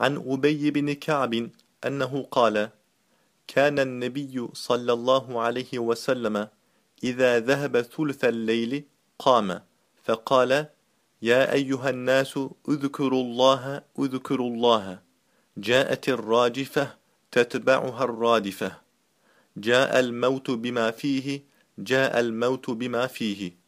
عن أبي بن كعب أنه قال كان النبي صلى الله عليه وسلم إذا ذهب ثلث الليل قام فقال يا أيها الناس اذكروا الله اذكروا الله. جاءت الراجفة تتبعها الرادفة. جاء الموت بما فيه جاء الموت بما فيه.